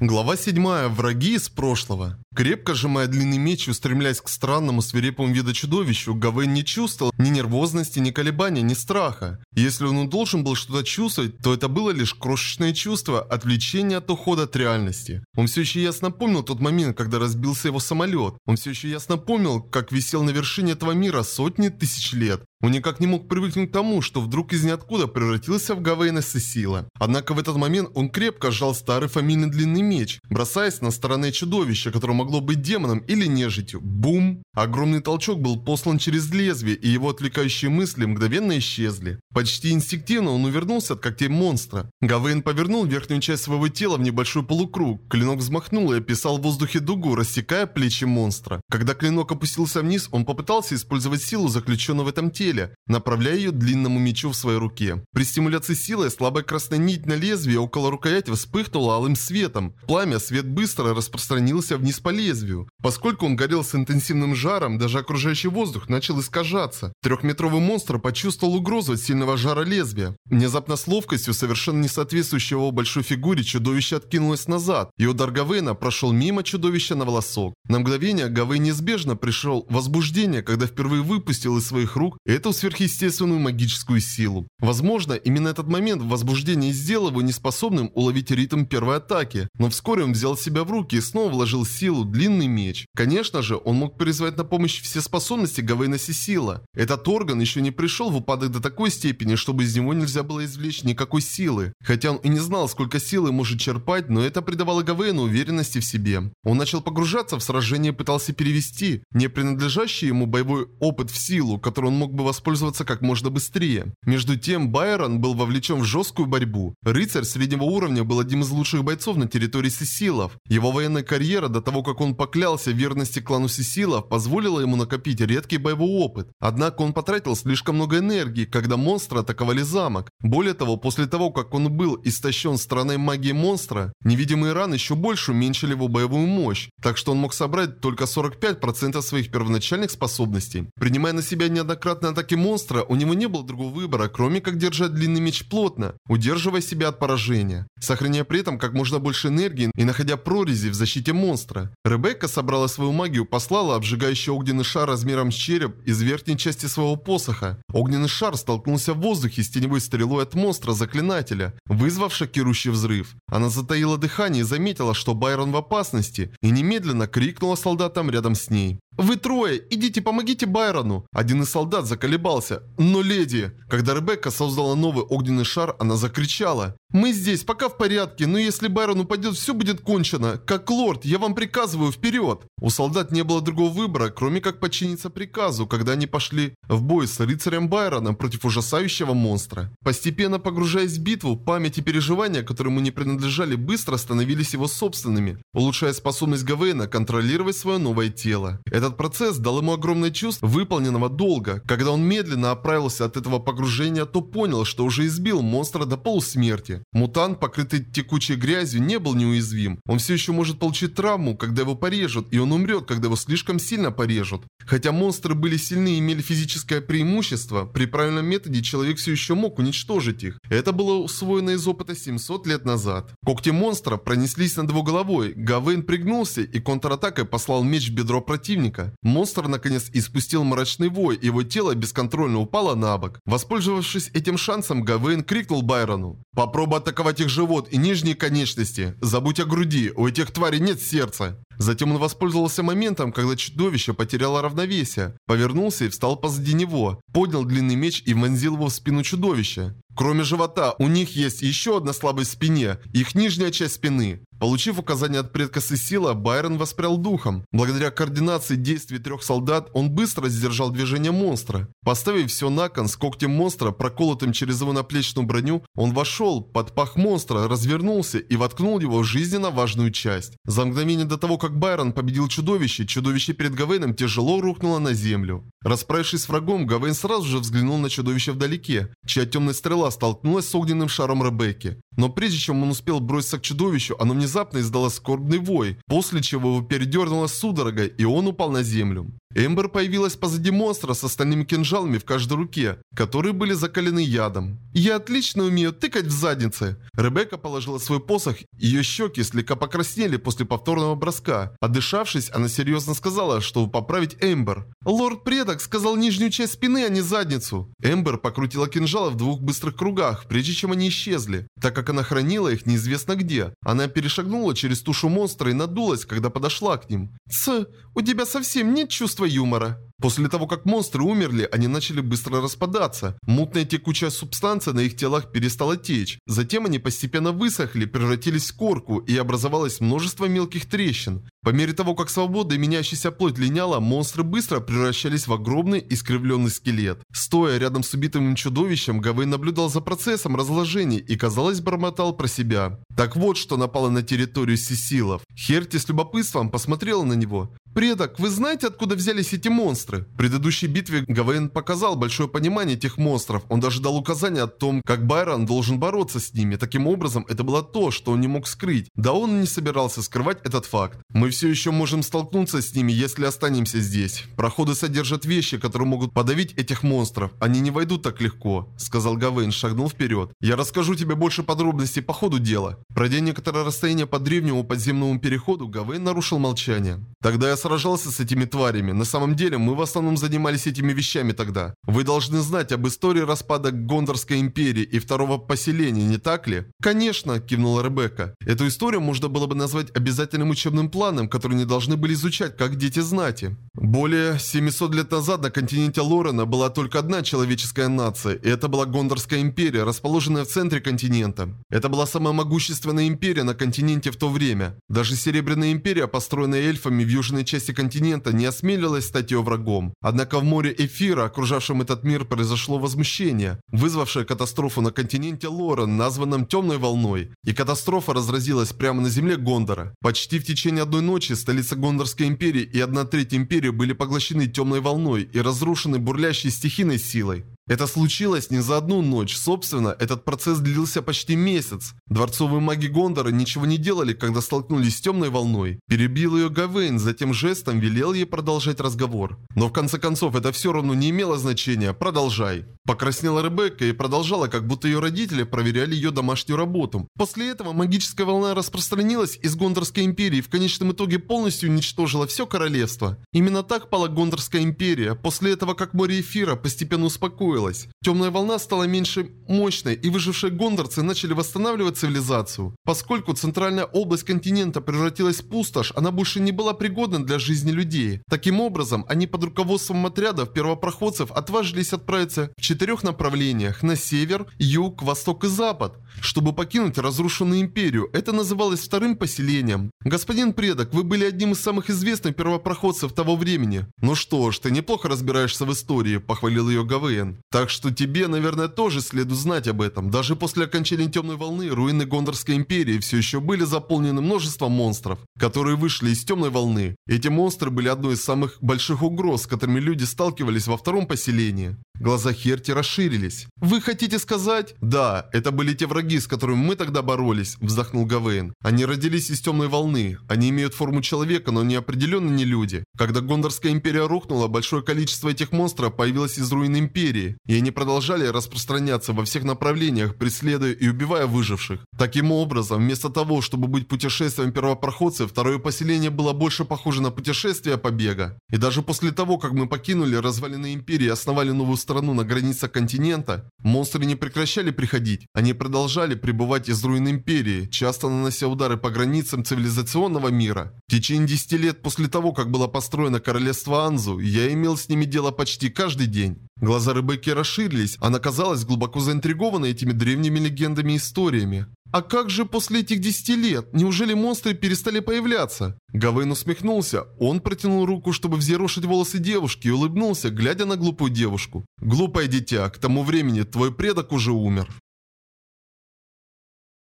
Глава 7. Враги из прошлого. Крепко сжимая длинный меч и устремляясь к странному свирепому виду чудовищу, Гавейн не чувствовал ни нервозности, ни колебания, ни страха. Если он должен был что-то чувствовать, то это было лишь крошечное чувство отвлечения от ухода от реальности. Он все еще ясно помнил тот момент, когда разбился его самолет. Он все еще ясно помнил, как висел на вершине этого мира сотни тысяч лет. Он никак не мог привыкнуть к тому, что вдруг из ниоткуда превратился в Гавейна Сесила. Однако в этот момент он крепко сжал старый фамильный длинный меч, бросаясь на стороны чудовища, которое могло быть демоном или нежитью. Бум! Огромный толчок был послан через лезвие, и его отвлекающие мысли мгновенно исчезли. Почти инстинктивно он увернулся от когтей монстра. Гавейн повернул верхнюю часть своего тела в небольшой полукруг. Клинок взмахнул и описал в воздухе дугу, рассекая плечи монстра. Когда клинок опустился вниз, он попытался использовать силу, заключенную в этом теле, направляя ее длинному мечу в своей руке. При стимуляции силы слабая красная нить на лезвии около рукояти вспыхнула алым светом. Пламя свет быстро распространился вниз по лезвию. Поскольку он горел с интенсивным жаром, даже окружающий воздух начал искажаться. Трехметровый монстр почувствовал угрозу от сильного жара лезвия. Внезапно с ловкостью, совершенно не соответствующей его большой фигуре, чудовище откинулось назад, и удар Гавейна прошел мимо чудовища на волосок. На мгновение Гавейн неизбежно пришел возбуждение, когда впервые выпустил из своих рук эту сверхъестественную магическую силу. Возможно, именно этот момент возбуждения сделал его неспособным уловить ритм первой атаки, но вскоре он взял себя в руки и снова вложил силу длинный меч. Конечно же, он мог призвать на помощь все способности Гавейна Сисила. Этот орган еще не пришел в упадок до такой степени, чтобы из него нельзя было извлечь никакой силы. Хотя он и не знал, сколько силы может черпать, но это придавало Гавейну уверенности в себе. Он начал погружаться в сражение и пытался перевести не принадлежащий ему боевой опыт в силу, который он мог бы воспользоваться как можно быстрее. Между тем, Байрон был вовлечен в жесткую борьбу. Рыцарь среднего уровня был одним из лучших бойцов на территории Сесилов. Его военная карьера до того, как он поклялся верности клану Сесилов, позволила ему накопить редкий боевой опыт. Однако он потратил слишком много энергии, когда монстры атаковали замок. Более того, после того, как он был истощен стороной магии монстра, невидимые раны еще больше уменьшили его боевую мощь, так что он мог собрать только 45% своих первоначальных способностей. Принимая на себя неоднократные атаки монстра, у него не было другого выбора, кроме как держать длинный меч плотно, удерживая себя от поражения, сохраняя при этом как можно больше энергии и находя прорези в защите монстра. Ребекка собрала свою магию, послала обжигающий огненный шар размером с череп из верхней части своего посоха. Огненный шар столкнулся в воздухе с теневой стрелой от монстра-заклинателя, вызвав шокирующий взрыв. Она затаила дыхание и заметила, что Байрон в опасности, и немедленно крикнула солдатам рядом с ней. «Вы трое! Идите, помогите Байрону!» Один из солдат заколебался. «Но леди!» Когда Ребекка создала новый огненный шар, она закричала. «Мы здесь, пока в порядке, но если Байрон упадет, все будет кончено. Как лорд, я вам приказываю, вперед!» У солдат не было другого выбора, кроме как подчиниться приказу, когда они пошли в бой с рыцарем Байроном против ужасающего монстра. Постепенно погружаясь в битву, память и переживания, которые ему не принадлежали, быстро становились его собственными, улучшая способность Гавейна контролировать свое новое тело. Этот процесс дал ему огромное чувство выполненного долга. Когда он медленно оправился от этого погружения, то понял, что уже избил монстра до полусмерти. Мутант, покрытый текучей грязью, не был неуязвим. Он все еще может получить травму, когда его порежут, и он умрет, когда его слишком сильно порежут. Хотя монстры были сильны и имели физическое преимущество, при правильном методе человек все еще мог уничтожить их. Это было усвоено из опыта 700 лет назад. Когти монстра пронеслись над его головой, Гавейн пригнулся и контратакой послал меч в бедро противника. Монстр наконец испустил мрачный вой, его тело бесконтрольно упало на бок. Воспользовавшись этим шансом, Гавейн крикнул Байрону. «Попробуй Попробуй атаковать их живот и нижние конечности. Забудь о груди, у этих тварей нет сердца. Затем он воспользовался моментом, когда чудовище потеряло равновесие, повернулся и встал позади него, поднял длинный меч и вонзил его в спину чудовища. Кроме живота, у них есть еще одна слабость в спине, их нижняя часть спины. Получив указание от предка Сесила, Байрон воспрял духом. Благодаря координации действий трех солдат, он быстро сдержал движение монстра. Поставив все на кон с когтем монстра, проколотым через его наплечную броню, он вошел под пах монстра, развернулся и воткнул его в жизненно важную часть. За мгновение до того, как Байрон победил чудовище, чудовище перед Гавейном тяжело рухнуло на землю. Расправившись с врагом, Гавейн сразу же взглянул на чудовище вдалеке, чья темная стрела столкнулась с огненным шаром Ребекки. Но прежде чем он успел броситься к чудовищу, оно внезапно издало скорбный вой, после чего его передернуло судорогой, и он упал на землю. Эмбер появилась позади монстра с остальными кинжалами в каждой руке, которые были закалены ядом. «Я отлично умею тыкать в задницы!» Ребекка положила свой посох, ее щеки слегка покраснели после повторного броска. Отдышавшись, она серьезно сказала, чтобы поправить Эмбер. «Лорд-предок сказал нижнюю часть спины, а не задницу!» Эмбер покрутила кинжалы в двух быстрых кругах, прежде чем они исчезли, так как она хранила их неизвестно где. Она перешагнула через тушу монстра и надулась, когда подошла к ним. «Ц, у тебя совсем нет чувства юмора!» После того, как монстры умерли, они начали быстро распадаться. Мутная текучая субстанция на их телах перестала течь. Затем они постепенно высохли, превратились в корку и образовалось множество мелких трещин. По мере того, как свобода и меняющаяся плоть линяла, монстры быстро превращались в огромный искривленный скелет. Стоя рядом с убитым чудовищем, Гавей наблюдал за процессом разложения и, казалось, бормотал про себя. Так вот, что напало на территорию Сисилов. Херти с любопытством посмотрела на него. «Предок, вы знаете, откуда взялись эти монстры?» В предыдущей битве Гавейн показал большое понимание этих монстров. Он даже дал указания о том, как Байрон должен бороться с ними. Таким образом, это было то, что он не мог скрыть. Да он не собирался скрывать этот факт. Мы все еще можем столкнуться с ними, если останемся здесь. Проходы содержат вещи, которые могут подавить этих монстров. Они не войдут так легко, сказал Гавейн, шагнул вперед. Я расскажу тебе больше подробностей по ходу дела. Пройдя некоторое расстояние по древнему подземному переходу, Гавейн нарушил молчание. Тогда я сражался с этими тварями. На самом деле, мы в основном занимались этими вещами тогда. Вы должны знать об истории распада Гондорской империи и второго поселения, не так ли? Конечно, кивнула Ребекка. Эту историю можно было бы назвать обязательным учебным планом, который не должны были изучать, как дети знати. Более 700 лет назад на континенте Лорена была только одна человеческая нация, и это была Гондорская империя, расположенная в центре континента. Это была самая могущественная империя на континенте в то время. Даже Серебряная империя, построенная эльфами в южной части континента, не осмелилась стать ее врагом. Однако в море Эфира, окружавшем этот мир, произошло возмущение, вызвавшее катастрофу на континенте Лорен, названном Темной волной. И катастрофа разразилась прямо на земле Гондора. Почти в течение одной ночи столица Гондорской империи и одна треть империи были поглощены темной волной и разрушены бурлящей стихийной силой. Это случилось не за одну ночь, собственно, этот процесс длился почти месяц. Дворцовые маги Гондора ничего не делали, когда столкнулись с темной волной. Перебил ее Гавейн, затем жестом велел ей продолжать разговор. Но в конце концов это все равно не имело значения, продолжай. Покраснела Ребекка и продолжала, как будто ее родители проверяли ее домашнюю работу. После этого магическая волна распространилась из Гондорской империи и в конечном итоге полностью уничтожила все королевство. Именно так пала Гондорская империя, после этого как море эфира постепенно успокоилось успокоилась. Темная волна стала меньше мощной, и выжившие гондорцы начали восстанавливать цивилизацию. Поскольку центральная область континента превратилась в пустошь, она больше не была пригодна для жизни людей. Таким образом, они под руководством отрядов первопроходцев отважились отправиться в четырех направлениях – на север, юг, восток и запад, чтобы покинуть разрушенную империю. Это называлось вторым поселением. Господин предок, вы были одним из самых известных первопроходцев того времени. Ну что ж, ты неплохо разбираешься в истории, похвалил ее Гавейн. Так что тебе, наверное, тоже следует знать об этом. Даже после окончания Темной Волны, руины Гондорской Империи все еще были заполнены множеством монстров, которые вышли из Темной Волны. Эти монстры были одной из самых больших угроз, с которыми люди сталкивались во втором поселении. Глаза Херти расширились. «Вы хотите сказать?» «Да, это были те враги, с которыми мы тогда боролись», – вздохнул Гавейн. «Они родились из темной волны. Они имеют форму человека, но они определенно не люди. Когда Гондорская империя рухнула, большое количество этих монстров появилось из руин империи, и они продолжали распространяться во всех направлениях, преследуя и убивая выживших. Таким образом, вместо того, чтобы быть путешествием первопроходцев, второе поселение было больше похоже на путешествие побега. И даже после того, как мы покинули развалины империи и основали новую страну на границах континента, монстры не прекращали приходить. Они продолжали пребывать из руин Империи, часто нанося удары по границам цивилизационного мира. В течение 10 лет после того, как было построено королевство Анзу, я имел с ними дело почти каждый день. Глаза Ребекки расширились, она казалась глубоко заинтригована этими древними легендами и историями. «А как же после этих десяти лет? Неужели монстры перестали появляться?» Гавейн усмехнулся. Он протянул руку, чтобы взъерошить волосы девушки и улыбнулся, глядя на глупую девушку. «Глупое дитя, к тому времени твой предок уже умер».